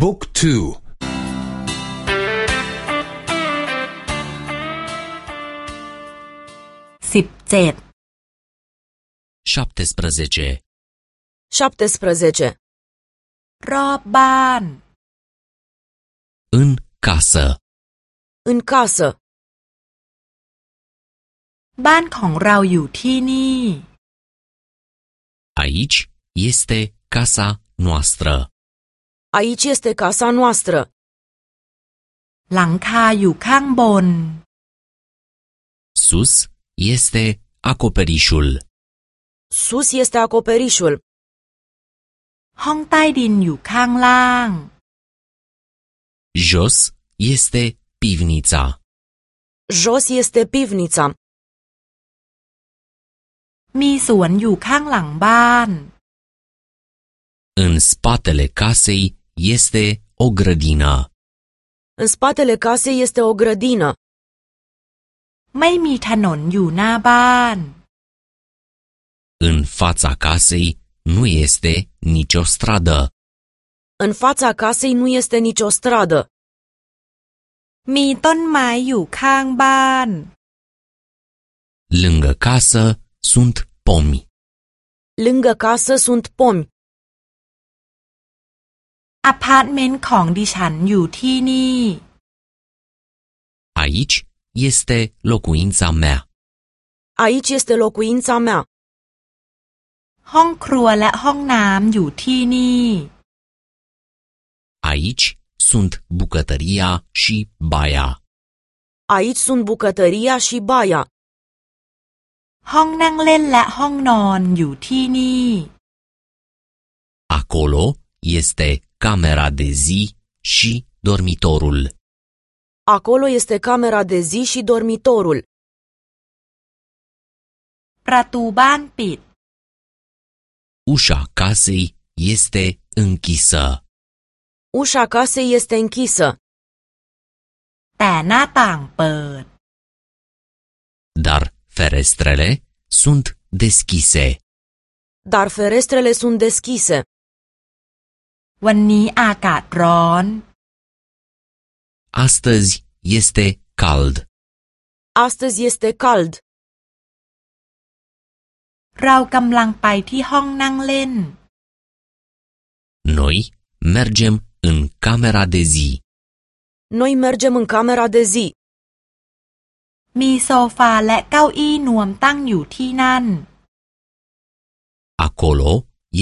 บุ๊กทูสิบเจ็ด șaptesprezece, 17. รอบบ้าน în casă, În casă. บ้านของเราอยู่ที่นี่ aici este casa noastră, Aici este casa noastră. หลังคาอยู่ข้างบน sus este acoperișul, Sus este acoperișul. ห้องใต้ดินอยู่ข้างล่าง jos este pivnița, Jos este pivnița. มีสวนอยู่ข้างหลังบ้าน în spatele casei este o grădină, În spatele casei este o grădină. ไม่มีถนนอยู่หน้าบ้าน în fața casei nu este nicio stradă, În fața casei nu este nicio stradă. มีต้นไม้อยู่ข้างบ้าน lângă casă sunt pomi, Lângă casă sunt pomi. อพาร์ตเมนต์ของดิฉันอยู่ที่นี่ aici este locuința mea. Aici este locuința mea. ห้องครัวและห้องน้ำอยู่ที่นี่ Aici sunt bucătăria și baia. Aici sunt bucătăria și baia. ห้องนั่งเล่นและห้องนอนอยู่ที่นี่ Acolo este camera de zi și dormitorul. Acolo este camera de zi și dormitorul. ประตูบ้านปิด Ușa casei este închisă, Ușa casei este închisă, แต่หน้าต่างเปิด dar ferestrele sunt deschise. dar ferestrele sunt deschise. วันนี้อากาศร้อน Astăzi este cald. Astăzi este cald. เรากำลังไปที่ห้องนั่งเล่น Noi mergem în camera de zi. Noi mergem în camera de zi. มีโซฟาและเก้าอี้นวมตั้งอยู่ที่นั่น Acolo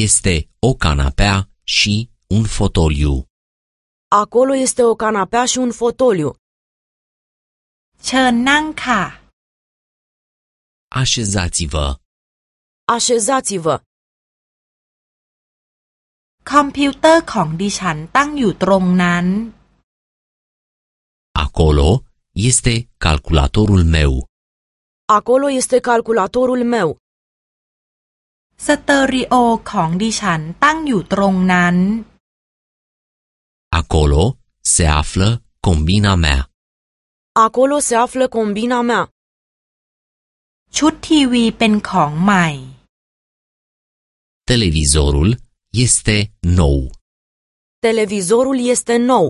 este o canapea și un fotoliu. Acolo este o canapea și un fotoliu. เชิญนั่งค่ะ Așezați-vă. Așezați-vă. คอมพิวเตอร์ของดิฉันตั้งอยู่ตรงนั้น Acolo este calculatorul meu. Acolo este calculatorul meu. สเตอริโอของดิฉันตั้งอยู่ตรงนั้น Acolo se află combina mea. Acolo se află combina mea. ชุดทีวีเป็นของใหม่ Televizorul este nou. Televizorul este nou.